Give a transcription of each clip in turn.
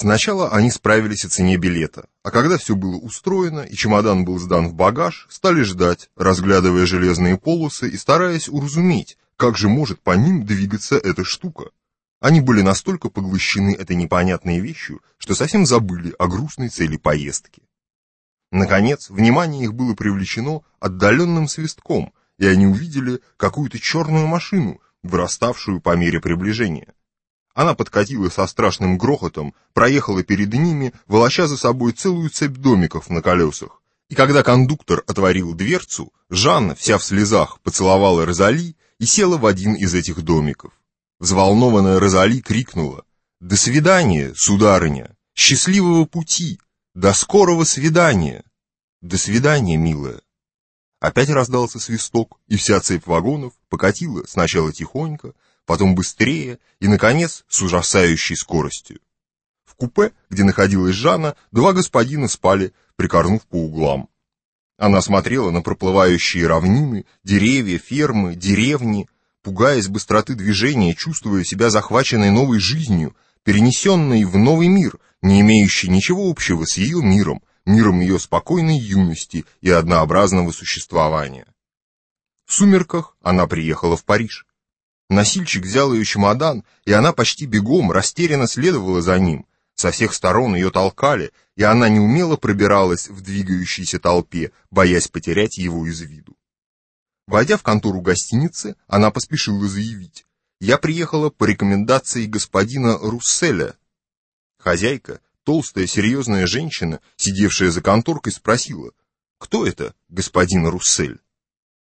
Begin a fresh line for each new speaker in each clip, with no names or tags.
Сначала они справились о цене билета, а когда все было устроено и чемодан был сдан в багаж, стали ждать, разглядывая железные полосы и стараясь уразуметь, как же может по ним двигаться эта штука. Они были настолько поглощены этой непонятной вещью, что совсем забыли о грустной цели поездки. Наконец, внимание их было привлечено отдаленным свистком, и они увидели какую-то черную машину, выраставшую по мере приближения. Она подкатила со страшным грохотом, проехала перед ними, волоча за собой целую цепь домиков на колесах. И когда кондуктор отворил дверцу, Жанна, вся в слезах, поцеловала Розали и села в один из этих домиков. Взволнованная Розали крикнула «До свидания, сударыня! Счастливого пути! До скорого свидания! До свидания, милая!» Опять раздался свисток, и вся цепь вагонов покатила сначала тихонько, потом быстрее и, наконец, с ужасающей скоростью. В купе, где находилась Жанна, два господина спали, прикорнув по углам. Она смотрела на проплывающие равнины, деревья, фермы, деревни, пугаясь быстроты движения, чувствуя себя захваченной новой жизнью, перенесенной в новый мир, не имеющий ничего общего с ее миром, миром ее спокойной юности и однообразного существования. В сумерках она приехала в Париж. Носильщик взял ее чемодан, и она почти бегом, растерянно следовала за ним. Со всех сторон ее толкали, и она неумело пробиралась в двигающейся толпе, боясь потерять его из виду. Войдя в контору гостиницы, она поспешила заявить. «Я приехала по рекомендации господина Русселя». Хозяйка, толстая серьезная женщина, сидевшая за конторкой, спросила, «Кто это, господин Руссель?»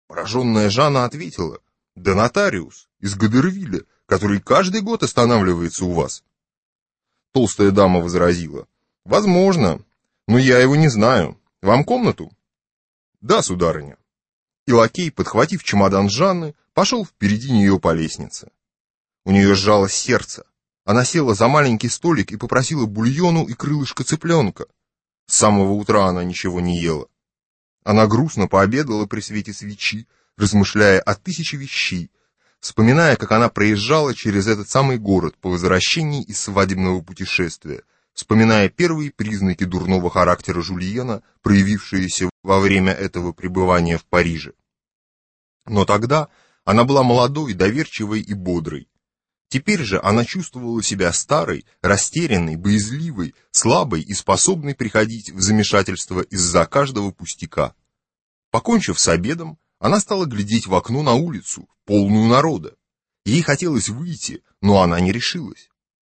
Пораженная Жанна ответила, да нотариус из Гадервилля, который каждый год останавливается у вас. Толстая дама возразила. Возможно, но я его не знаю. Вам комнату? Да, сударыня. И лакей, подхватив чемодан Жанны, пошел впереди нее по лестнице. У нее сжалось сердце. Она села за маленький столик и попросила бульону и крылышко цыпленка. С самого утра она ничего не ела. Она грустно пообедала при свете свечи, размышляя о тысяче вещей, вспоминая, как она проезжала через этот самый город по возвращении из свадебного путешествия, вспоминая первые признаки дурного характера Жульена, проявившиеся во время этого пребывания в Париже. Но тогда она была молодой, доверчивой и бодрой. Теперь же она чувствовала себя старой, растерянной, боязливой, слабой и способной приходить в замешательство из-за каждого пустяка. Покончив с обедом, она стала глядеть в окно на улицу, полную народа. Ей хотелось выйти, но она не решилась.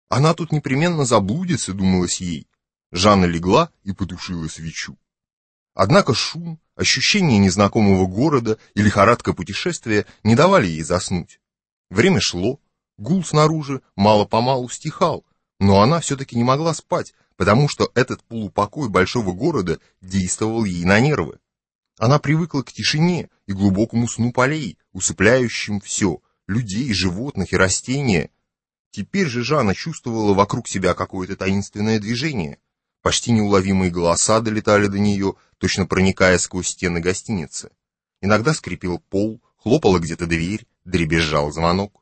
Она тут непременно заблудится, думалось ей. Жанна легла и потушила свечу. Однако шум, ощущение незнакомого города и лихорадка путешествия не давали ей заснуть. Время шло, гул снаружи мало-помалу стихал, но она все-таки не могла спать, потому что этот полупокой большого города действовал ей на нервы. Она привыкла к тишине и глубокому сну полей, усыпляющим все — людей, животных и растения. Теперь же Жанна чувствовала вокруг себя какое-то таинственное движение. Почти неуловимые голоса долетали до нее, точно проникая сквозь стены гостиницы. Иногда скрипел пол, хлопала где-то дверь, дребезжал звонок.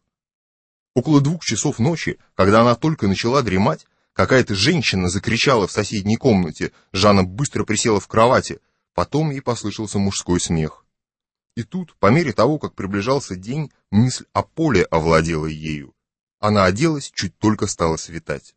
Около двух часов ночи, когда она только начала дремать, какая-то женщина закричала в соседней комнате. Жанна быстро присела в кровати. Потом ей послышался мужской смех. И тут, по мере того, как приближался день, мысль о поле овладела ею. Она оделась, чуть только стало светать.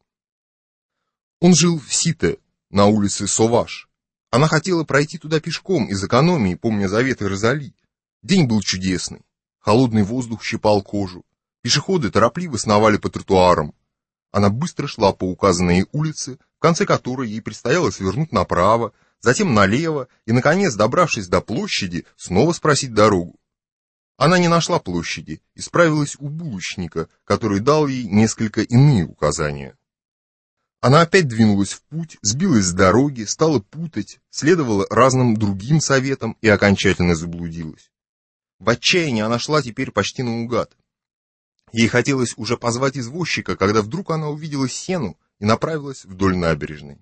Он жил в Сите, на улице Соваш. Она хотела пройти туда пешком из экономии, помня заветы Розали. День был чудесный. Холодный воздух щипал кожу. Пешеходы торопливо сновали по тротуарам. Она быстро шла по указанной улице, в конце которой ей предстояло свернуть направо, затем налево и, наконец, добравшись до площади, снова спросить дорогу. Она не нашла площади и справилась у булочника, который дал ей несколько иные указания. Она опять двинулась в путь, сбилась с дороги, стала путать, следовала разным другим советам и окончательно заблудилась. В отчаянии она шла теперь почти наугад. Ей хотелось уже позвать извозчика, когда вдруг она увидела сену и направилась вдоль набережной.